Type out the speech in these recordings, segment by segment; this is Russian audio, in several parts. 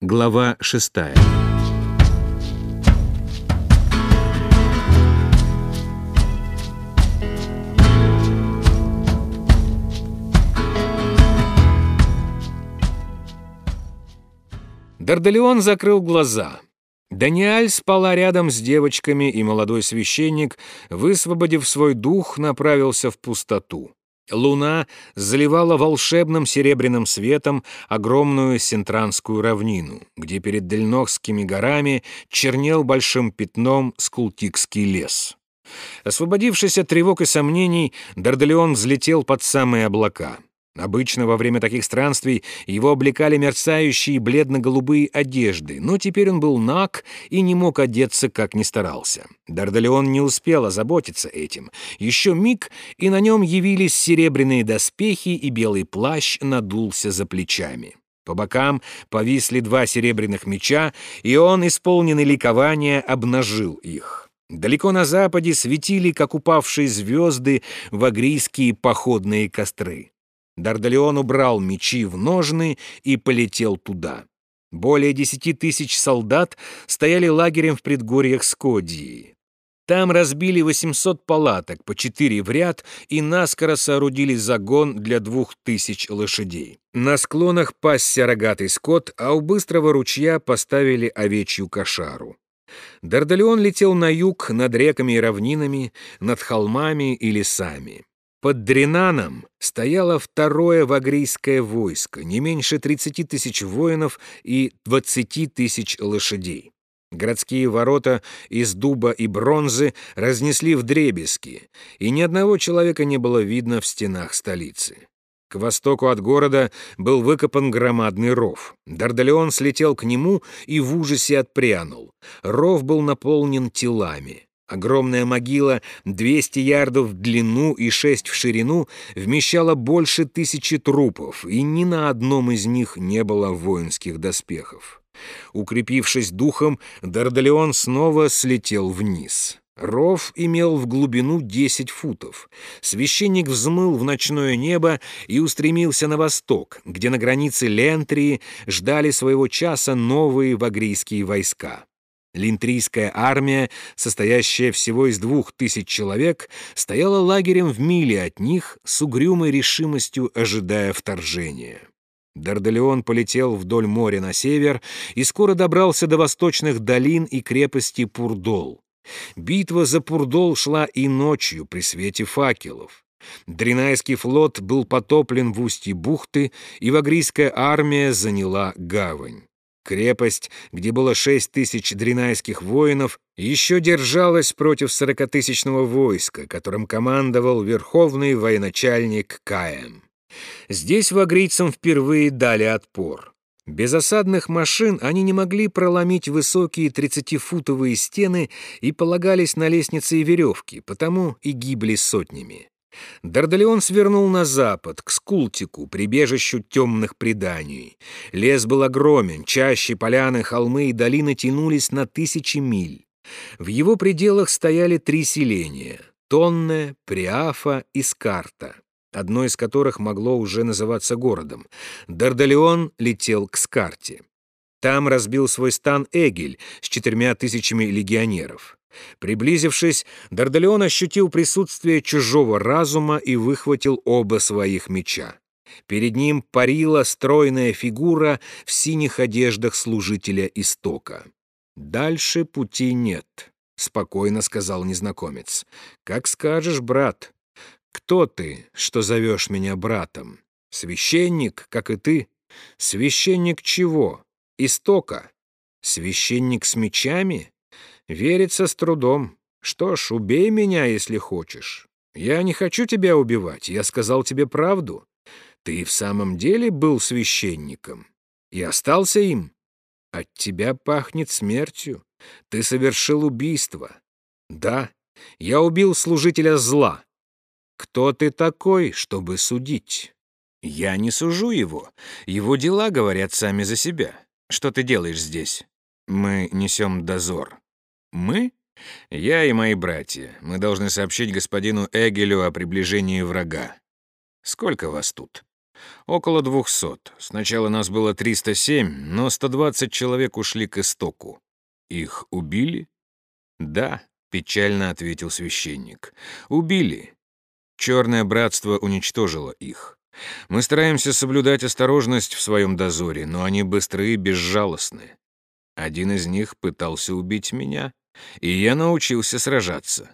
Глава шестая. Дардалион закрыл глаза. Даниэль спала рядом с девочками, и молодой священник, высвободив свой дух, направился в пустоту. Луна заливала волшебным серебряным светом огромную Сентранскую равнину, где перед Дельнохскими горами чернел большим пятном Скултикский лес. Освободившись от тревог и сомнений, Дардалион взлетел под самые облака. Обычно во время таких странствий его облекали мерцающие бледно-голубые одежды, но теперь он был наг и не мог одеться, как ни старался. Дардалеон не успел озаботиться этим. Еще миг, и на нем явились серебряные доспехи, и белый плащ надулся за плечами. По бокам повисли два серебряных меча, и он, исполненный ликования, обнажил их. Далеко на западе светили, как упавшие звезды, вагрийские походные костры. Дардалион убрал мечи в ножны и полетел туда. Более десяти тысяч солдат стояли лагерем в предгорьях Скодии. Там разбили 800 палаток, по четыре в ряд, и наскоро соорудили загон для двух тысяч лошадей. На склонах пасся рогатый скот, а у быстрого ручья поставили овечью кошару. Дардалион летел на юг, над реками и равнинами, над холмами и лесами. Под Дренаном стояло второе вагрийское войско, не меньше 30 тысяч воинов и 20 тысяч лошадей. Городские ворота из дуба и бронзы разнесли в дребезги, и ни одного человека не было видно в стенах столицы. К востоку от города был выкопан громадный ров. Дардалеон слетел к нему и в ужасе отпрянул. Ров был наполнен телами. Огромная могила, 200 ярдов в длину и 6 в ширину, вмещала больше тысячи трупов, и ни на одном из них не было воинских доспехов. Укрепившись духом, Дардалеон снова слетел вниз. Ров имел в глубину 10 футов. Священник взмыл в ночное небо и устремился на восток, где на границе Лентрии ждали своего часа новые вагрийские войска. Линтрийская армия, состоящая всего из двух тысяч человек, стояла лагерем в миле от них с угрюмой решимостью, ожидая вторжения. Дардалеон полетел вдоль моря на север и скоро добрался до восточных долин и крепости Пурдол. Битва за Пурдол шла и ночью при свете факелов. Дринайский флот был потоплен в устье бухты, и вагрийская армия заняла гавань. Крепость, где было шесть тысяч дринайских воинов, еще держалась против сорокатысячного войска, которым командовал верховный военачальник Каем. Здесь вагрийцам впервые дали отпор. Без осадных машин они не могли проломить высокие тридцатифутовые стены и полагались на лестницы и веревки, потому и гибли сотнями. Дардалеон свернул на запад, к Скултику, прибежищу темных преданий. Лес был огромен, чаще поляны, холмы и долины тянулись на тысячи миль. В его пределах стояли три селения — Тонне, Приафа и Скарта, одно из которых могло уже называться городом. Дардалеон летел к Скарте. Там разбил свой стан Эгель с четырьмя тысячами легионеров. Приблизившись, Дардалеон ощутил присутствие чужого разума и выхватил оба своих меча. Перед ним парила стройная фигура в синих одеждах служителя истока. «Дальше пути нет», — спокойно сказал незнакомец. «Как скажешь, брат. Кто ты, что зовешь меня братом? Священник, как и ты? Священник чего? Истока? Священник с мечами? Верится с трудом. Что ж, убей меня, если хочешь. Я не хочу тебя убивать, я сказал тебе правду. Ты в самом деле был священником и остался им. От тебя пахнет смертью. Ты совершил убийство. Да, я убил служителя зла. Кто ты такой, чтобы судить? Я не сужу его. Его дела говорят сами за себя. Что ты делаешь здесь? Мы несем дозор. «Мы?» «Я и мои братья. Мы должны сообщить господину Эгелю о приближении врага. Сколько вас тут?» Около двухсот. Сначала нас было 307, но 120 человек ушли к истоку. Их убили? Да, печально ответил священник. Убили. Черное братство уничтожило их. Мы стараемся соблюдать осторожность в своем дозоре, но они быстрые и безжалостны. Один из них пытался убить меня, и я научился сражаться.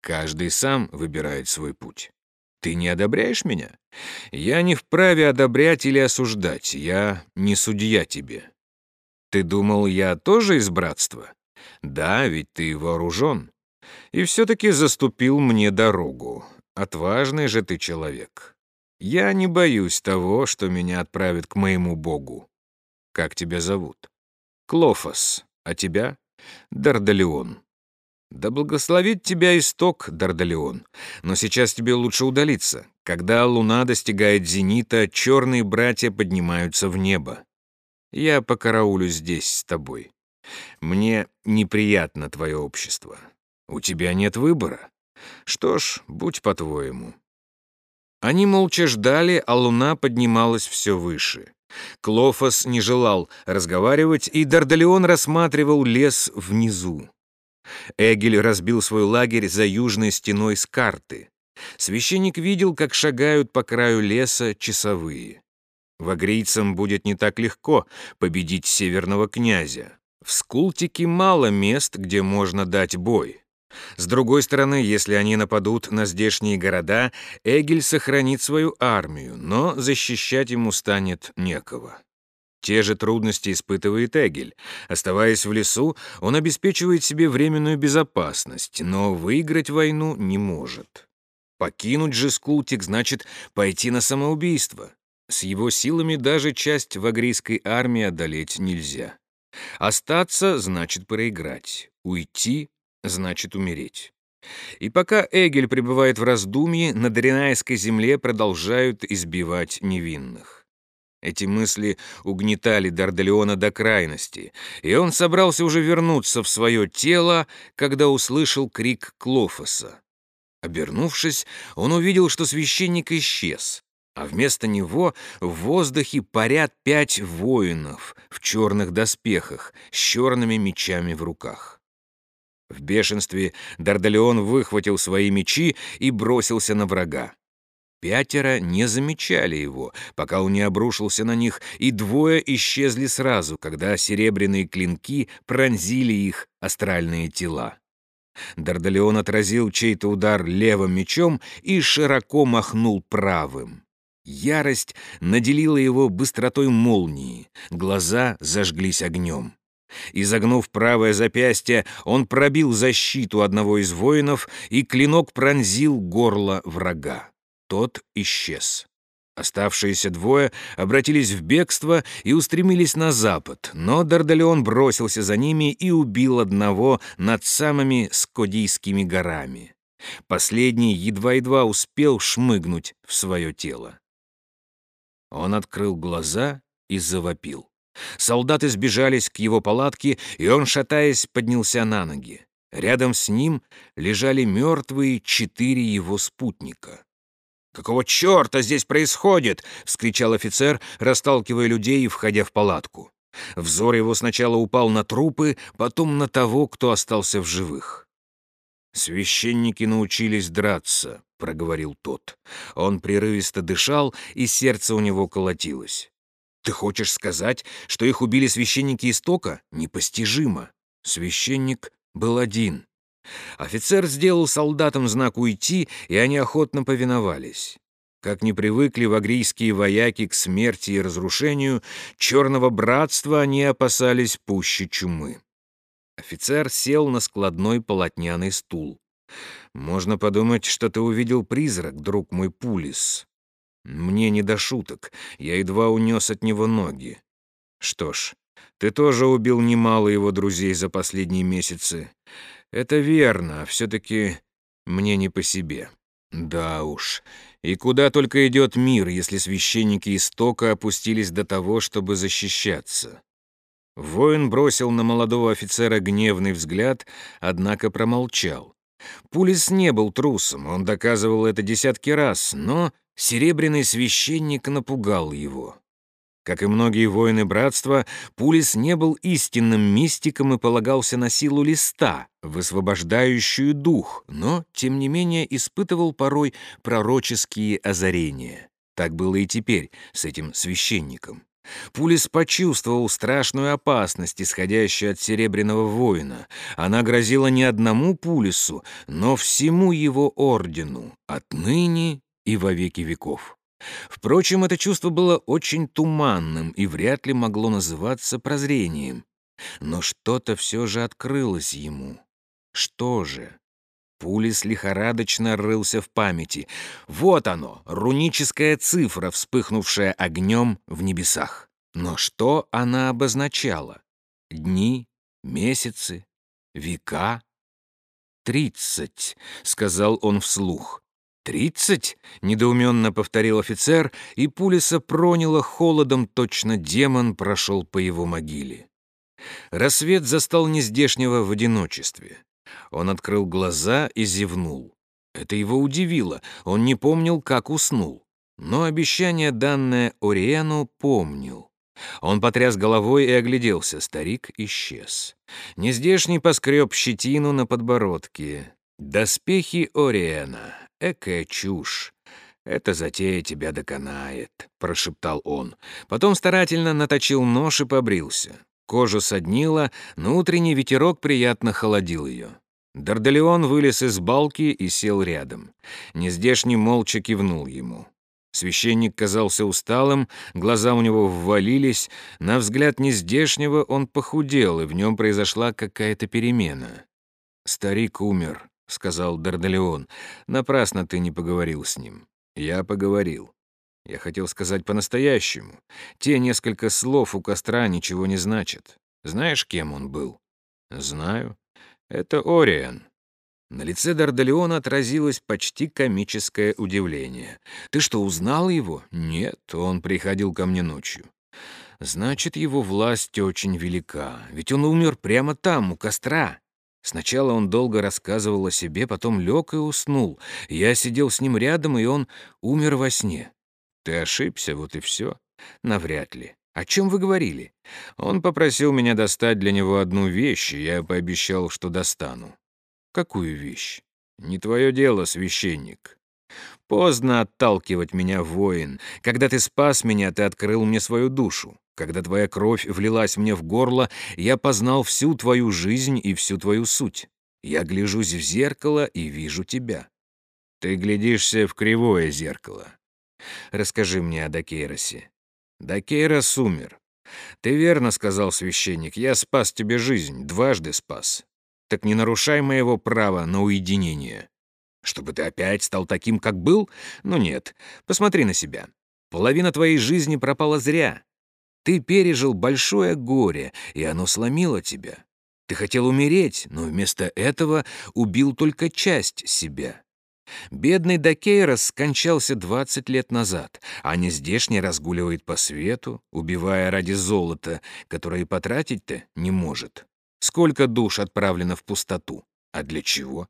Каждый сам выбирает свой путь. Ты не одобряешь меня? Я не вправе одобрять или осуждать. Я не судья тебе. Ты думал, я тоже из братства? Да, ведь ты вооружен. И все-таки заступил мне дорогу. Отважный же ты человек. Я не боюсь того, что меня отправят к моему богу. Как тебя зовут? Клофос. А тебя? Дардалион. «Да благословит тебя исток, Дардалеон. Но сейчас тебе лучше удалиться. Когда луна достигает зенита, черные братья поднимаются в небо. Я покараулю здесь с тобой. Мне неприятно твое общество. У тебя нет выбора. Что ж, будь по-твоему». Они молча ждали, а луна поднималась все выше. Клофос не желал разговаривать, и Дардалеон рассматривал лес внизу. Эгель разбил свой лагерь за южной стеной с карты. Священник видел, как шагают по краю леса часовые. Вагрийцам будет не так легко победить северного князя. В Скултике мало мест, где можно дать бой. С другой стороны, если они нападут на здешние города, Эгель сохранит свою армию, но защищать ему станет некого. Те же трудности испытывает Эгель. Оставаясь в лесу, он обеспечивает себе временную безопасность, но выиграть войну не может. Покинуть же Скултик значит пойти на самоубийство. С его силами даже часть вагрийской армии одолеть нельзя. Остаться значит проиграть. Уйти значит умереть. И пока Эгель пребывает в раздумье, на Дренайской земле продолжают избивать невинных. Эти мысли угнетали Дардалеона до крайности, и он собрался уже вернуться в свое тело, когда услышал крик Клофоса. Обернувшись, он увидел, что священник исчез, а вместо него в воздухе парят пять воинов в черных доспехах с черными мечами в руках. В бешенстве Дардалеон выхватил свои мечи и бросился на врага. Пятеро не замечали его, пока он не обрушился на них, и двое исчезли сразу, когда серебряные клинки пронзили их астральные тела. Дардалеон отразил чей-то удар левым мечом и широко махнул правым. Ярость наделила его быстротой молнии, глаза зажглись огнем. Изогнув правое запястье, он пробил защиту одного из воинов, и клинок пронзил горло врага. Тот исчез. Оставшиеся двое обратились в бегство и устремились на запад, но Дардалеон бросился за ними и убил одного над самыми Скодийскими горами. Последний едва-едва успел шмыгнуть в свое тело. Он открыл глаза и завопил. Солдаты сбежались к его палатке, и он, шатаясь, поднялся на ноги. Рядом с ним лежали мертвые четыре его спутника. «Какого черта здесь происходит?» — вскричал офицер, расталкивая людей и входя в палатку. Взор его сначала упал на трупы, потом на того, кто остался в живых. «Священники научились драться», — проговорил тот. Он прерывисто дышал, и сердце у него колотилось. «Ты хочешь сказать, что их убили священники Истока? Непостижимо. Священник был один. Офицер сделал солдатам знак уйти, и они охотно повиновались. Как не привыкли вагрийские вояки к смерти и разрушению, черного братства они опасались пуще чумы. Офицер сел на складной полотняный стул. «Можно подумать, что ты увидел призрак, друг мой Пулис. Мне не до шуток, я едва унес от него ноги. Что ж, ты тоже убил немало его друзей за последние месяцы. Это верно, а все-таки мне не по себе. Да уж. И куда только идет мир, если священники истока опустились до того, чтобы защищаться? Воин бросил на молодого офицера гневный взгляд, однако промолчал. Пулис не был трусом, он доказывал это десятки раз, но Серебряный священник напугал его. Как и многие воины братства, Пулис не был истинным мистиком и полагался на силу листа, высвобождающую дух, но, тем не менее, испытывал порой пророческие озарения. Так было и теперь с этим священником. Пулис почувствовал страшную опасность, исходящую от Серебряного воина. Она грозила не одному Пулису, но всему его ордену, отныне и во веки веков. Впрочем, это чувство было очень туманным и вряд ли могло называться прозрением. Но что-то все же открылось ему. Что же? Пулис лихорадочно рылся в памяти. Вот оно, руническая цифра, вспыхнувшая огнем в небесах. Но что она обозначала? Дни, месяцы, века? «Тридцать», — сказал он вслух. «Тридцать?» — недоуменно повторил офицер, и Пулиса проняло холодом, точно демон прошел по его могиле. Рассвет застал нездешнего в одиночестве. Он открыл глаза и зевнул. Это его удивило, он не помнил, как уснул. Но обещание, данное Ориену, помнил. Он потряс головой и огляделся, старик исчез. Нездешний поскреб щетину на подбородке. Доспехи Ориена. Экая чушь. «Эта затея тебя доконает», — прошептал он. Потом старательно наточил нож и побрился. Кожу соднило, но утренний ветерок приятно холодил ее. Дардалеон вылез из балки и сел рядом. Нездешний молча кивнул ему. Священник казался усталым, глаза у него ввалились. На взгляд нездешнего он похудел, и в нем произошла какая-то перемена. «Старик умер», — сказал Дардалеон. «Напрасно ты не поговорил с ним». «Я поговорил. Я хотел сказать по-настоящему. Те несколько слов у костра ничего не значат. Знаешь, кем он был?» «Знаю. Это Ориен». На лице Дардалеона отразилось почти комическое удивление. «Ты что, узнал его?» «Нет, он приходил ко мне ночью». «Значит, его власть очень велика, ведь он умер прямо там, у костра». Сначала он долго рассказывал о себе, потом лег и уснул. Я сидел с ним рядом, и он умер во сне. Ты ошибся, вот и все. Навряд ли. О чем вы говорили? Он попросил меня достать для него одну вещь, и я пообещал, что достану. Какую вещь? Не твое дело, священник. Поздно отталкивать меня, воин. Когда ты спас меня, ты открыл мне свою душу. Когда твоя кровь влилась мне в горло, я познал всю твою жизнь и всю твою суть. Я гляжусь в зеркало и вижу тебя. Ты глядишься в кривое зеркало. Расскажи мне о Дакейросе. Дакейрос умер. Ты верно сказал, священник, я спас тебе жизнь, дважды спас. Так не нарушай моего права на уединение. Чтобы ты опять стал таким, как был? Ну нет, посмотри на себя. Половина твоей жизни пропала зря. Ты пережил большое горе, и оно сломило тебя. Ты хотел умереть, но вместо этого убил только часть себя. Бедный Дакейрос скончался 20 лет назад, а не здешний разгуливает по свету, убивая ради золота, которое потратить-то не может. Сколько душ отправлено в пустоту? А для чего?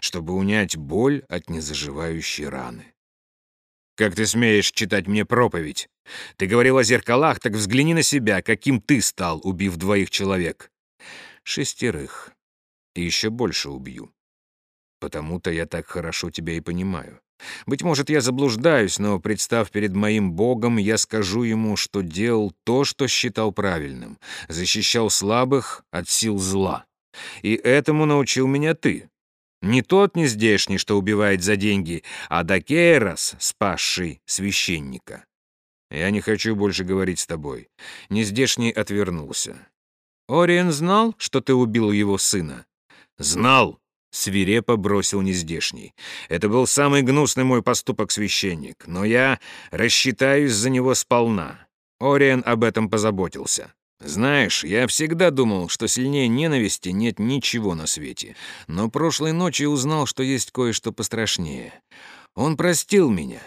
Чтобы унять боль от незаживающей раны. «Как ты смеешь читать мне проповедь? Ты говорил о зеркалах, так взгляни на себя, каким ты стал, убив двоих человек». «Шестерых. И еще больше убью. Потому-то я так хорошо тебя и понимаю. Быть может, я заблуждаюсь, но, представ перед моим Богом, я скажу ему, что делал то, что считал правильным, защищал слабых от сил зла. И этому научил меня ты, не тот нездешний, что убивает за деньги, а Дакейрос, спасший священника. Я не хочу больше говорить с тобой. Нездешний отвернулся. Ориен знал, что ты убил его сына? Знал, свирепо бросил нездешний. Это был самый гнусный мой поступок, священник, но я рассчитаюсь за него сполна. Ориен об этом позаботился. Знаешь, я всегда думал, что сильнее ненависти нет ничего на свете. Но прошлой ночью узнал, что есть кое-что пострашнее. Он простил меня.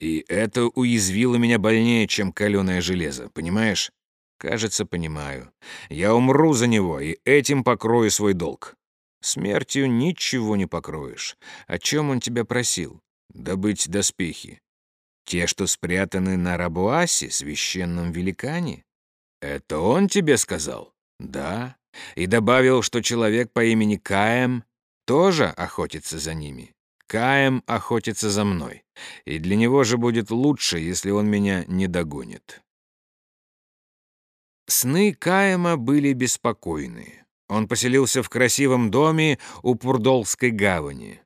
И это уязвило меня больнее, чем каленое железо, понимаешь? Кажется, понимаю. Я умру за него, и этим покрою свой долг. Смертью ничего не покроешь. О чем он тебя просил? Добыть доспехи. Те, что спрятаны на Рабуасе, священном великане? Это он тебе сказал? Да. И добавил, что человек по имени Каем тоже охотится за ними. Каем охотится за мной, и для него же будет лучше, если он меня не догонит. Сны Каема были беспокойные. Он поселился в красивом доме у Пурдолской гавани.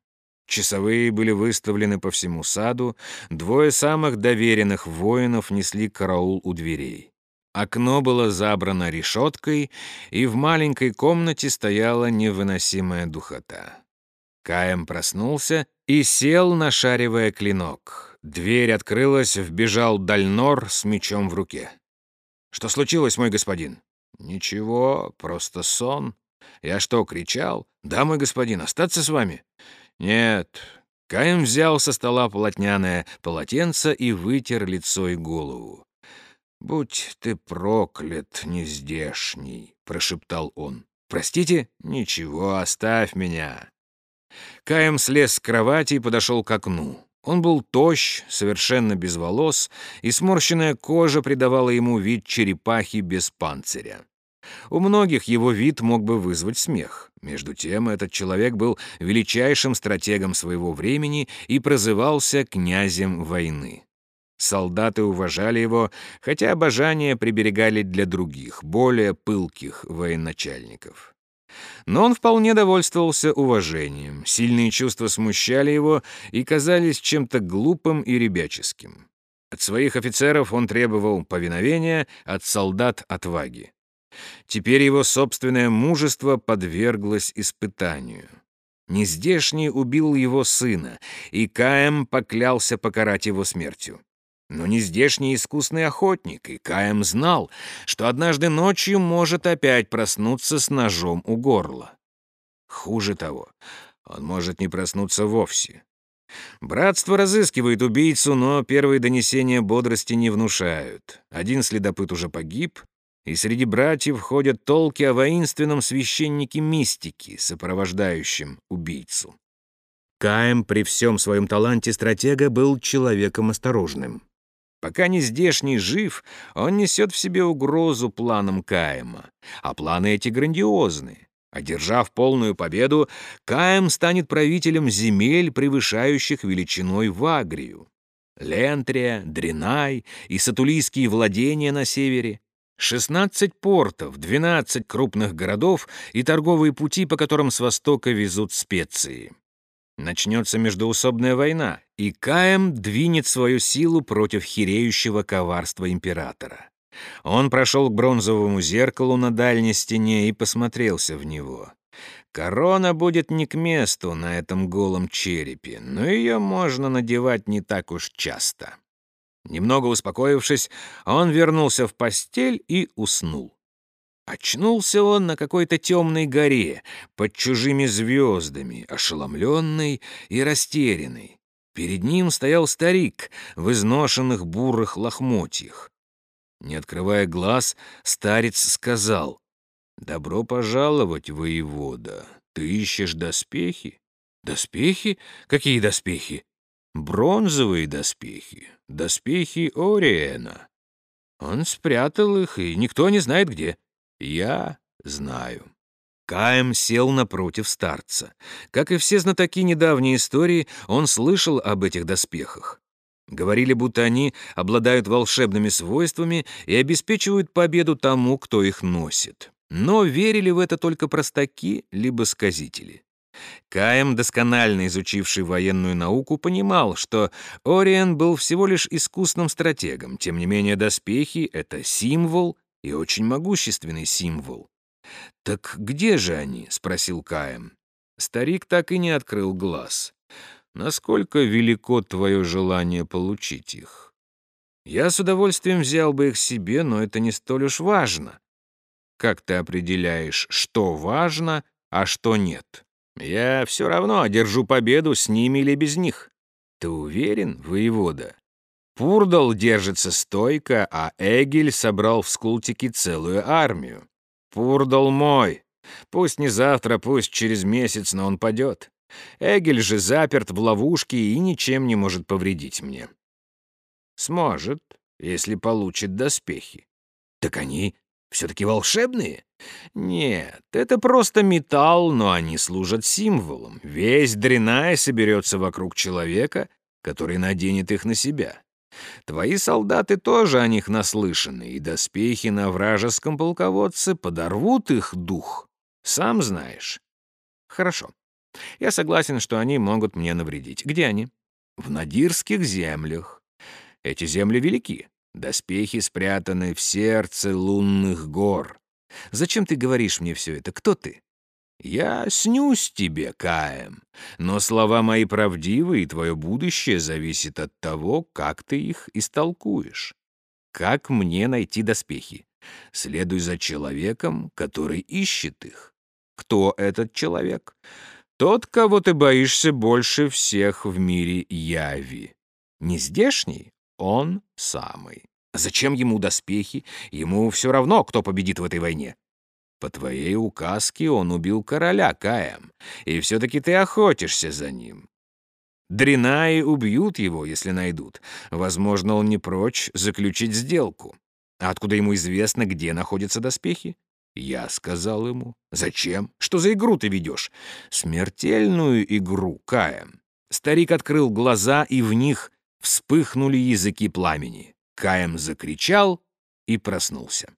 Часовые были выставлены по всему саду, двое самых доверенных воинов несли караул у дверей. Окно было забрано решеткой, и в маленькой комнате стояла невыносимая духота. Каем проснулся и сел, нашаривая клинок. Дверь открылась, вбежал Дальнор с мечом в руке. «Что случилось, мой господин?» «Ничего, просто сон. Я что, кричал? Да, мой господин, остаться с вами?» «Нет». Каем взял со стола полотняное полотенце и вытер лицо и голову. «Будь ты проклят, нездешний», — прошептал он. «Простите? Ничего, оставь меня». Каем слез с кровати и подошел к окну. Он был тощ, совершенно без волос, и сморщенная кожа придавала ему вид черепахи без панциря. У многих его вид мог бы вызвать смех. Между тем, этот человек был величайшим стратегом своего времени и прозывался князем войны. Солдаты уважали его, хотя обожание приберегали для других, более пылких военачальников. Но он вполне довольствовался уважением, сильные чувства смущали его и казались чем-то глупым и ребяческим. От своих офицеров он требовал повиновения, от солдат — отваги. Теперь его собственное мужество подверглось испытанию. Нездешний убил его сына, и Каем поклялся покарать его смертью. Но нездешний искусный охотник, и Каем знал, что однажды ночью может опять проснуться с ножом у горла. Хуже того, он может не проснуться вовсе. Братство разыскивает убийцу, но первые донесения бодрости не внушают. Один следопыт уже погиб, и среди братьев ходят толки о воинственном священнике мистики, сопровождающем убийцу. Каем при всем своем таланте стратега был человеком осторожным. Пока не здешний жив, он несет в себе угрозу планам Каема, а планы эти грандиозны. Одержав полную победу, Каем станет правителем земель, превышающих величиной Вагрию. Лентрия, Дренай и сатулийские владения на севере 16 портов, 12 крупных городов и торговые пути, по которым с востока везут специи. Начнется междоусобная война, и Каем двинет свою силу против хиреющего коварства императора. Он прошел к бронзовому зеркалу на дальней стене и посмотрелся в него. Корона будет не к месту на этом голом черепе, но ее можно надевать не так уж часто. Немного успокоившись, он вернулся в постель и уснул. Очнулся он на какой-то темной горе, под чужими звездами, ошеломленный и растерянный. Перед ним стоял старик в изношенных бурых лохмотьях. Не открывая глаз, старец сказал, «Добро пожаловать, воевода. Ты ищешь доспехи?» «Доспехи? Какие доспехи?» «Бронзовые доспехи доспехи Ориена. Он спрятал их, и никто не знает где. Я знаю. Каем сел напротив старца. Как и все знатоки недавней истории, он слышал об этих доспехах. Говорили, будто они обладают волшебными свойствами и обеспечивают победу тому, кто их носит. Но верили в это только простаки либо сказители. Каем, досконально изучивший военную науку, понимал, что Ориен был всего лишь искусным стратегом. Тем не менее, доспехи — это символ и очень могущественный символ. «Так где же они?» — спросил Каем. Старик так и не открыл глаз. «Насколько велико твое желание получить их?» «Я с удовольствием взял бы их себе, но это не столь уж важно». «Как ты определяешь, что важно, а что нет?» Я все равно одержу победу с ними или без них. Ты уверен, воевода? Пурдал держится стойко, а Эгель собрал в Скултике целую армию. Пурдал мой. Пусть не завтра, пусть через месяц, но он падет. Эгель же заперт в ловушке и ничем не может повредить мне. Сможет, если получит доспехи. Так они все-таки волшебные? Нет, это просто металл, но они служат символом. Весь Дренай соберется вокруг человека, который наденет их на себя. Твои солдаты тоже о них наслышаны, и доспехи на вражеском полководце подорвут их дух. Сам знаешь. Хорошо. Я согласен, что они могут мне навредить. Где они? В Надирских землях. Эти земли велики. Доспехи спрятаны в сердце лунных гор. Зачем ты говоришь мне все это? Кто ты? Я снюсь тебе, Каем, но слова мои правдивы, и твое будущее зависит от того, как ты их истолкуешь. Как мне найти доспехи? Следуй за человеком, который ищет их. Кто этот человек? Тот, кого ты боишься больше всех в мире Яви. Не здешний? Он самый. Зачем ему доспехи? Ему все равно, кто победит в этой войне. По твоей указке он убил короля Каем, и все-таки ты охотишься за ним. Дринаи убьют его, если найдут. Возможно, он не прочь заключить сделку. А откуда ему известно, где находятся доспехи? Я сказал ему. Зачем? Что за игру ты ведешь? Смертельную игру, Каем. Старик открыл глаза, и в них вспыхнули языки пламени. Каем закричал и проснулся.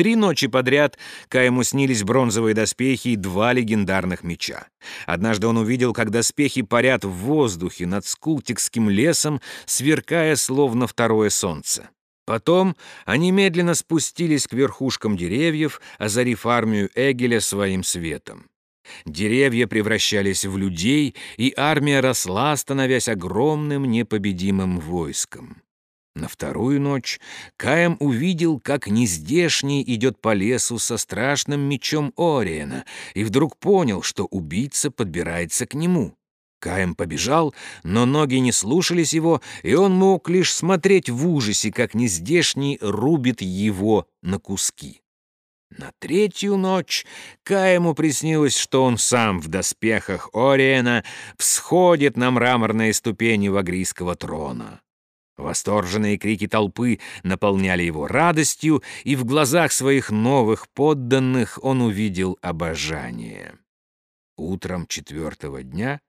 Три ночи подряд Каему снились бронзовые доспехи и два легендарных меча. Однажды он увидел, как доспехи парят в воздухе над Скултикским лесом, сверкая словно второе солнце. Потом они медленно спустились к верхушкам деревьев, озарив армию Эгеля своим светом. Деревья превращались в людей, и армия росла, становясь огромным непобедимым войском. На вторую ночь Каем увидел, как нездешний идет по лесу со страшным мечом Ориена, и вдруг понял, что убийца подбирается к нему. Каем побежал, но ноги не слушались его, и он мог лишь смотреть в ужасе, как нездешний рубит его на куски. На третью ночь Каему приснилось, что он сам в доспехах Ориена всходит на мраморные ступени вагрийского трона. Восторженные крики толпы наполняли его радостью, и в глазах своих новых подданных он увидел обожание. Утром четвертого дня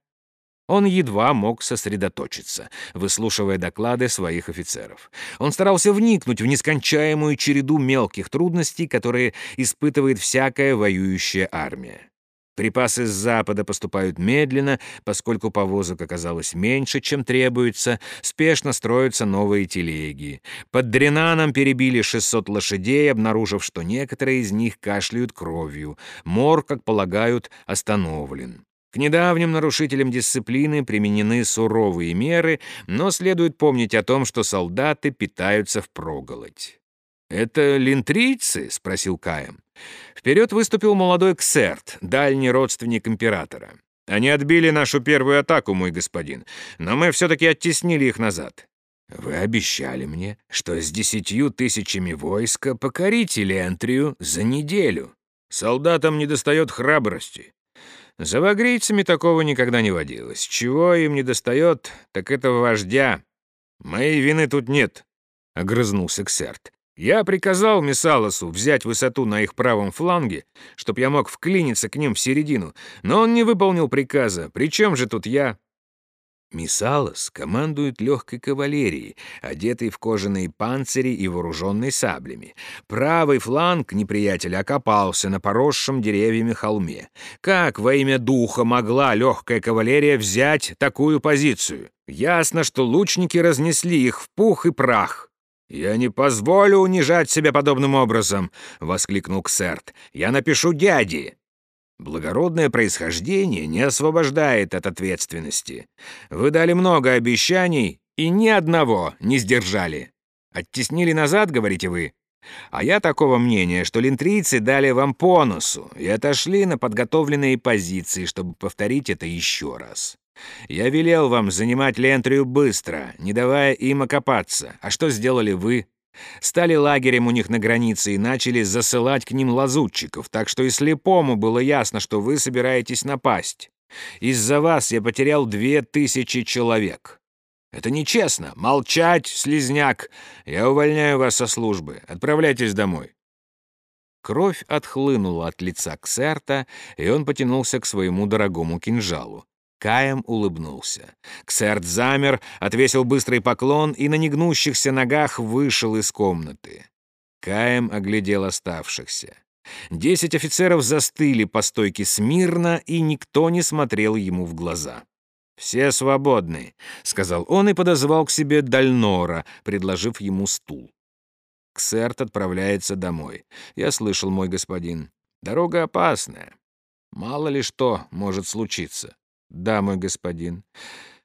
он едва мог сосредоточиться, выслушивая доклады своих офицеров. Он старался вникнуть в нескончаемую череду мелких трудностей, которые испытывает всякая воюющая армия. Припасы с запада поступают медленно, поскольку повозок оказалось меньше, чем требуется, спешно строятся новые телеги. Под Дренаном перебили 600 лошадей, обнаружив, что некоторые из них кашляют кровью. Мор, как полагают, остановлен. К недавним нарушителям дисциплины применены суровые меры, но следует помнить о том, что солдаты питаются впроголодь. «Это линтрийцы?» — спросил Каем. Вперед выступил молодой Ксерт, дальний родственник императора. «Они отбили нашу первую атаку, мой господин, но мы все-таки оттеснили их назад». «Вы обещали мне, что с десятью тысячами войска покорите Лентрию за неделю. Солдатам недостает храбрости. За вагрийцами такого никогда не водилось. Чего им не достает, так это вождя. Моей вины тут нет», — огрызнулся Ксерт. Я приказал Месалосу взять высоту на их правом фланге, чтоб я мог вклиниться к ним в середину, но он не выполнил приказа. Причем же тут я? Мисалос командует легкой кавалерией, одетой в кожаные панцири и вооруженной саблями. Правый фланг неприятеля окопался на поросшем деревьями холме. Как во имя духа могла легкая кавалерия взять такую позицию? Ясно, что лучники разнесли их в пух и прах. «Я не позволю унижать себя подобным образом!» — воскликнул Ксерт. «Я напишу дяде!» Благородное происхождение не освобождает от ответственности. Вы дали много обещаний и ни одного не сдержали. Оттеснили назад, говорите вы? А я такого мнения, что линтрийцы дали вам по носу и отошли на подготовленные позиции, чтобы повторить это еще раз. Я велел вам занимать Лентрию быстро, не давая им окопаться. А что сделали вы? Стали лагерем у них на границе и начали засылать к ним лазутчиков, так что и слепому было ясно, что вы собираетесь напасть. Из-за вас я потерял две тысячи человек. Это нечестно. Молчать, слезняк. Я увольняю вас со службы. Отправляйтесь домой. Кровь отхлынула от лица Ксерта, и он потянулся к своему дорогому кинжалу. Каем улыбнулся. Ксерт замер, отвесил быстрый поклон и на негнущихся ногах вышел из комнаты. Каем оглядел оставшихся. Десять офицеров застыли по стойке смирно, и никто не смотрел ему в глаза. «Все свободны», — сказал он и подозвал к себе Дальнора, предложив ему стул. Ксерт отправляется домой. Я слышал, мой господин. Дорога опасная. Мало ли что может случиться. Да, мой господин.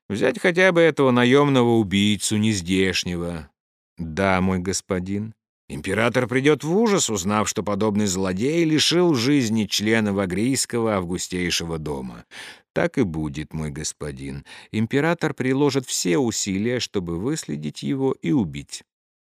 Взять хотя бы этого наемного убийцу нездешнего. Да, мой господин. Император придет в ужас, узнав, что подобный злодей лишил жизни члена Вагрийского августейшего дома. Так и будет, мой господин. Император приложит все усилия, чтобы выследить его и убить.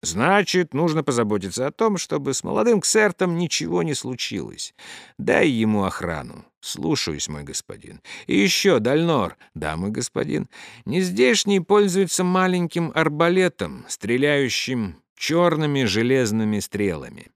Значит, нужно позаботиться о том, чтобы с молодым ксертом ничего не случилось. Дай ему охрану. Слушаюсь, мой господин. И еще, Дальнор. Да, мой господин. Нездешний пользуется маленьким арбалетом, стреляющим черными железными стрелами.